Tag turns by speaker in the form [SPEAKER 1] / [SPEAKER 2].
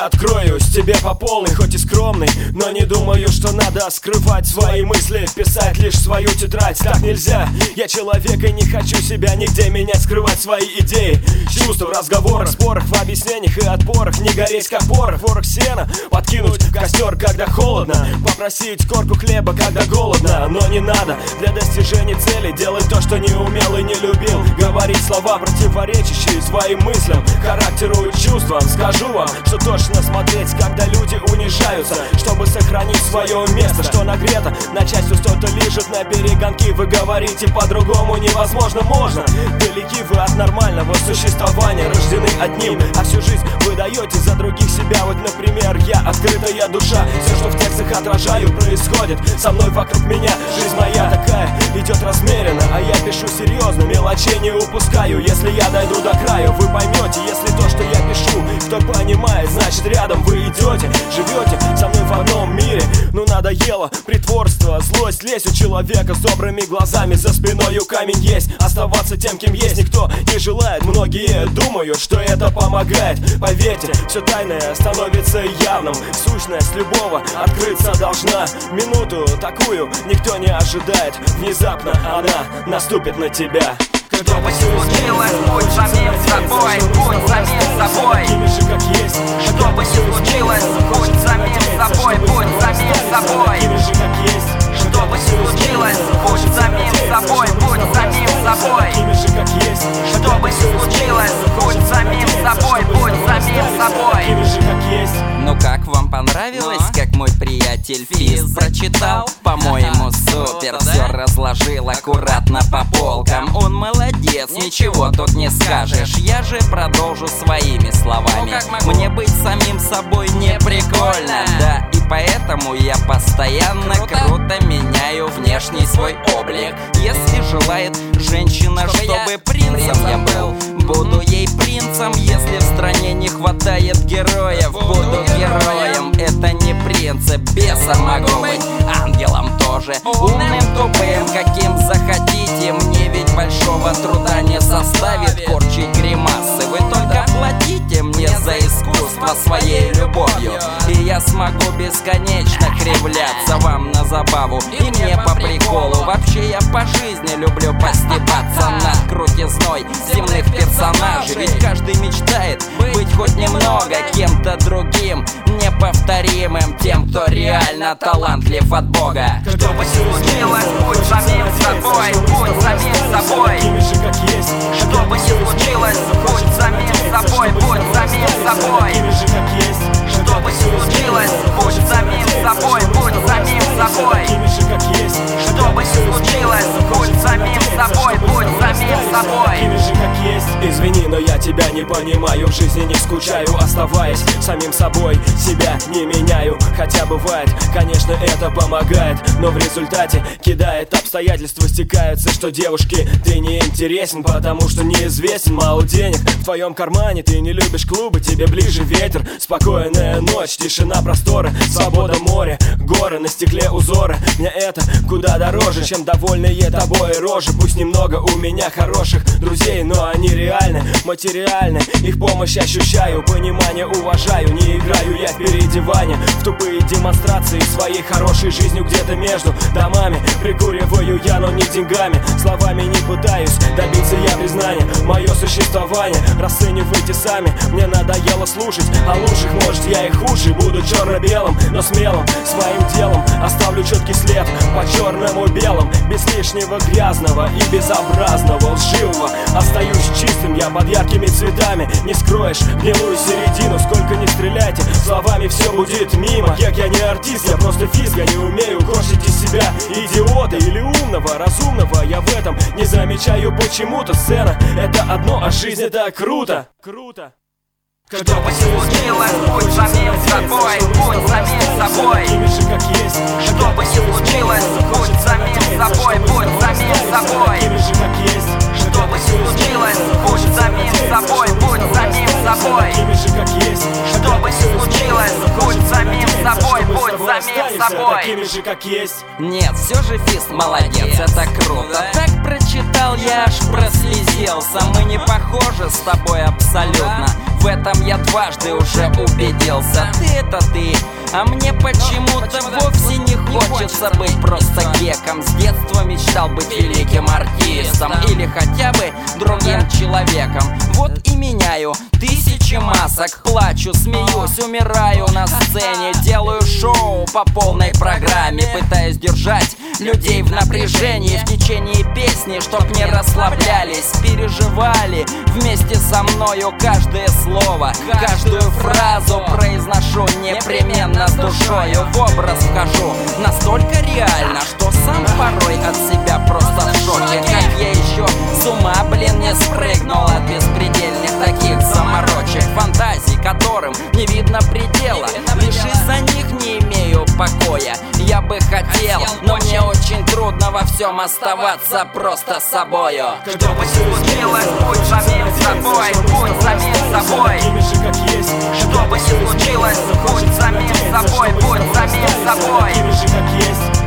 [SPEAKER 1] Я откроюсь тебе по полной, хоть и скромный Но не думаю, что надо скрывать свои мысли Писать лишь свою тетрадь, так нельзя Я человек и не хочу себя нигде менять Скрывать свои идеи. Чувства в разговорах, спорах, в объяснениях и отборах Не гореть как порох, ворох сена когда холодно Попросить корку хлеба, когда голодно. Но не надо. Для достижения цели Делать то, что не умел и не любил. Говорить слова, противоречащие своим мыслям. Характеру и чувствам Скажу вам, что точно смотреть, когда люди унижаются. Чтобы сохранить свое место, что нагрето. На части что-то лежит на перегонки Вы говорите по-другому невозможно, можно. Далеки вы от нормального существования Рождены одним, а всю жизнь вы даете за других себя? Вот, например, я открытая душа. Все, что в текстах отражаю, происходит Со мной вокруг меня, жизнь моя такая Идет размеренно, а я пишу серьезно Мелочей не упускаю, если я дойду до края. Вы поймете, если то, что я пишу Кто понимает, значит рядом вы идете Живете со мной в одном мире. Ну надоело притворство, злость Лезь у человека с добрыми глазами За спиною камень есть, оставаться тем, кем есть Никто не желает, многие думают, что это помогает Поверьте, все тайное становится явным. Сущность любого открыться должна. Минуту такую никто не ожидает. Внезапно она наступит на тебя.
[SPEAKER 2] Что бы ни случилось, будь самим собой, будь самим собой
[SPEAKER 1] Такими же, как есть.
[SPEAKER 2] Что бы ни случилось, будь самим собой, будь самим собой
[SPEAKER 1] Такими же, как есть.
[SPEAKER 2] Что бы ни случилось, будь самим собой, будь самим собой
[SPEAKER 1] Такими же, как есть.
[SPEAKER 2] Что бы ни случилось, собой, будь самим собой.
[SPEAKER 3] Ну как вам понравилось,
[SPEAKER 2] Ну?
[SPEAKER 3] как мой приятель Физ прочитал? По-моему, супер, все разложил аккуратно по полкам. Он молодец, ничего тут не скажешь. Я же продолжу своими словами.
[SPEAKER 2] Ну.
[SPEAKER 3] Мне быть самим собой не прикольно поэтому я постоянно
[SPEAKER 2] Круто.
[SPEAKER 3] круто меняю внешний свой облик. Если желает женщина,
[SPEAKER 2] Чтобы я
[SPEAKER 3] чтобы принцем я был. Буду ей принцем, если в стране не хватает героев. Буду героем, это не принцип Бесом могу быть, ангелом тоже. Умным, тупым, каким захотите. Мне ведь большого труда не составит корчить гримасы. Вы только платите мне за искусство своей я смогу бесконечно кривляться вам на забаву. И мне по приколу. Вообще я по жизни люблю постебаться над крутизной земных персонажей. Ведь каждый мечтает быть хоть немного кем-то другим Неповторимым тем, кто реально талантлив от Бога.
[SPEAKER 2] Что бы ни случилось, будь самим собой.
[SPEAKER 1] Такими же, как есть. Извини, но я тебя не понимаю. В жизни не скучаю, оставаясь самим собой. Себя не меняю, хотя бывает Конечно, это помогает. Но в результате кидает обстоятельства Стекаются, что девушке ты не интересен Потому что неизвестен, мало денег В твоем кармане ты не любишь клубы Тебе ближе ветер, спокойная ночь Тишина, просторы, свобода моря Горы на стекле узоры Мне это куда дороже, чем довольные тобой рожи. Пусть немного у меня хороших друзей Но они реальны, материальны. Их помощь ощущаю, понимание уважаю. Не играю я в переодевание В тупые демонстрации своей хорошей жизнью Где-то между домами. Прикуриваю я, но не деньгами. Словами не пытаюсь добиться я признания. Мое существование расценивайте сами. Мне надоело слушать о лучших Может я и худший, буду черно-белым Но смелым своим делом Оставлю четкий след по черному белым. Без лишнего грязного и безобразного. лживого Чистым я под яркими цветами Не скроешь гнилую середину Сколько не стреляйте, словами все будет мимо. Как я не артист, я просто физ Я не умею корчить из себя идиота Или умного, разумного. Я в этом не замечаю почему-то Сцена это одно, а жизнь это круто. Круто.
[SPEAKER 2] Что бы ни случилось, будь самим собой, будь самим собой
[SPEAKER 1] Такими же, как есть.
[SPEAKER 2] Что бы ни случилось, самим собой.
[SPEAKER 1] Такими же, как есть.
[SPEAKER 3] Нет, все же Фист молодец, это круто. Так прочитал я аж прослезился. Мы не похожи с тобой абсолютно. В этом я дважды уже убедился. Ты это ты, а мне почему-то вовсе не хочется быть просто геком. С детства мечтал быть великим артистом. Или хотя бы другим человеком. Вот и меняю тысячи масок. Плачу, смеюсь, умираю на сцене. Делаю шоу по полной программе. Пытаюсь держать людей в напряжении В течение песни, чтоб не расслаблялись Переживали вместе со мною каждое слово Каждую фразу произношу непременно с душою. В образ вхожу настолько реально, что сам порой от себя просто в шоке. Как я еще с ума, блин, не спрыгнул от беспредельных таких заморочек. Фантазий, которым не видно предела Лишь из-за них не имею покоя Я бы хотел, но мне очень трудно во всем оставаться просто собою.
[SPEAKER 2] Что бы ни случилось, будь самим собой, будь самим собой.
[SPEAKER 1] Такими же, как есть.
[SPEAKER 2] Что бы ни случилось, будь самим собой, будь самим собой
[SPEAKER 1] же, как есть